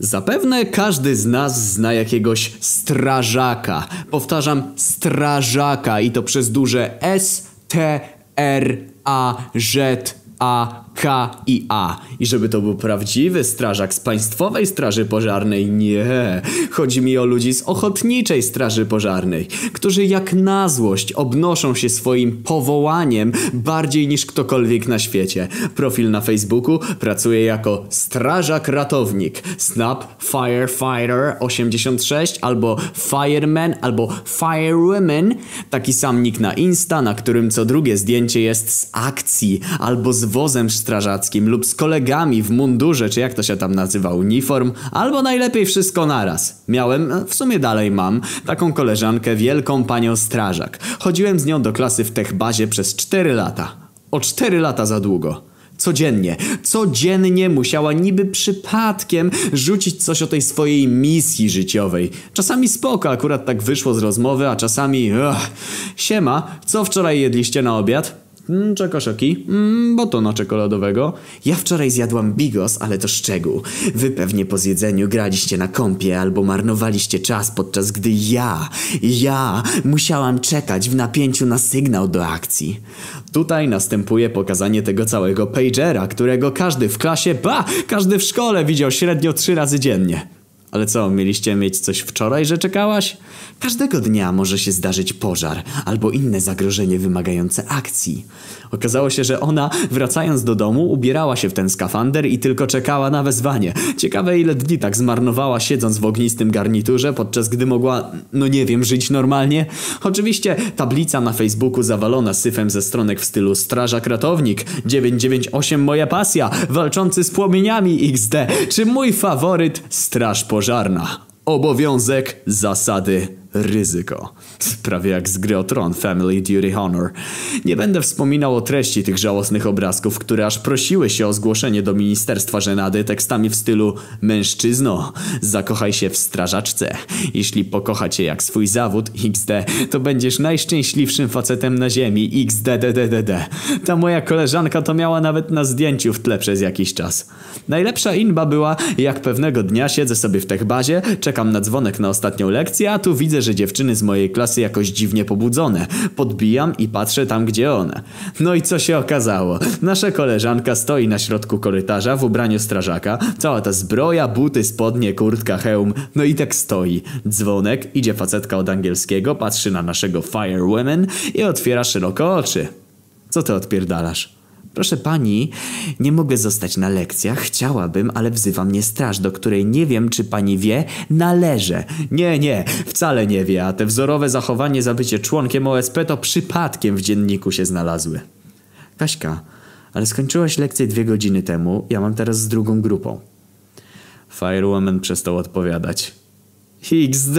Zapewne każdy z nas zna jakiegoś strażaka. Powtarzam, strażaka i to przez duże S, T, R, A, Z, A, K i A. I żeby to był prawdziwy strażak z Państwowej Straży Pożarnej, nie. Chodzi mi o ludzi z Ochotniczej Straży Pożarnej, którzy jak na złość obnoszą się swoim powołaniem bardziej niż ktokolwiek na świecie. Profil na Facebooku pracuje jako strażak ratownik, Snap Firefighter 86 albo Fireman albo Firewoman. Taki sam nick na Insta, na którym co drugie zdjęcie jest z akcji albo z wozem strażackim lub z kolegami w mundurze, czy jak to się tam nazywa, uniform, albo najlepiej wszystko naraz. Miałem, w sumie dalej mam, taką koleżankę, wielką panią strażak. Chodziłem z nią do klasy w techbazie przez 4 lata. O 4 lata za długo. Codziennie, codziennie musiała niby przypadkiem rzucić coś o tej swojej misji życiowej. Czasami spoko, akurat tak wyszło z rozmowy, a czasami... Ugh. Siema, co wczoraj jedliście na obiad? Mm, czekoszoki, mm, batona czekoladowego. Ja wczoraj zjadłam bigos, ale to szczegół. Wy pewnie po zjedzeniu graliście na kąpie albo marnowaliście czas, podczas gdy ja, ja musiałam czekać w napięciu na sygnał do akcji. Tutaj następuje pokazanie tego całego pagera, którego każdy w klasie, ba, każdy w szkole widział średnio trzy razy dziennie. Ale co, mieliście mieć coś wczoraj, że czekałaś? Każdego dnia może się zdarzyć pożar albo inne zagrożenie wymagające akcji. Okazało się, że ona, wracając do domu, ubierała się w ten skafander i tylko czekała na wezwanie. Ciekawe ile dni tak zmarnowała siedząc w ognistym garniturze, podczas gdy mogła, no nie wiem, żyć normalnie. Oczywiście tablica na Facebooku zawalona syfem ze stronek w stylu Strażak Ratownik, 998 moja pasja, walczący z płomieniami XD, czy mój faworyt Straż Pożarna. Obowiązek, zasady, ryzyko. Prawie jak z gry o Tron Family Duty Honor. Nie będę wspominał o treści tych żałosnych obrazków, które aż prosiły się o zgłoszenie do Ministerstwa Żenady tekstami w stylu Mężczyzno, zakochaj się w strażaczce. Jeśli pokocha cię jak swój zawód XD, to będziesz najszczęśliwszym facetem na ziemi XDDDDD. Ta moja koleżanka to miała nawet na zdjęciu w tle przez jakiś czas. Najlepsza inba była, jak pewnego dnia siedzę sobie w techbazie, czekam na dzwonek na ostatnią lekcję, a tu widzę, że dziewczyny z mojej klasy jakoś dziwnie pobudzone. Podbijam i patrzę tam, gdzie one. No i co się okazało? Nasza koleżanka stoi na środku korytarza w ubraniu strażaka. Cała ta zbroja, buty, spodnie, kurtka, hełm. No i tak stoi. Dzwonek, idzie facetka od angielskiego, patrzy na naszego Firewoman i otwiera szeroko oczy. Co ty odpierdalasz? Proszę pani, nie mogę zostać na lekcjach, chciałabym, ale wzywa mnie straż, do której nie wiem, czy pani wie, należę. Nie, nie, wcale nie wie, a te wzorowe zachowanie za bycie członkiem OSP to przypadkiem w dzienniku się znalazły. Kaśka, ale skończyłaś lekcję dwie godziny temu, ja mam teraz z drugą grupą. Firewoman przestał odpowiadać. XD!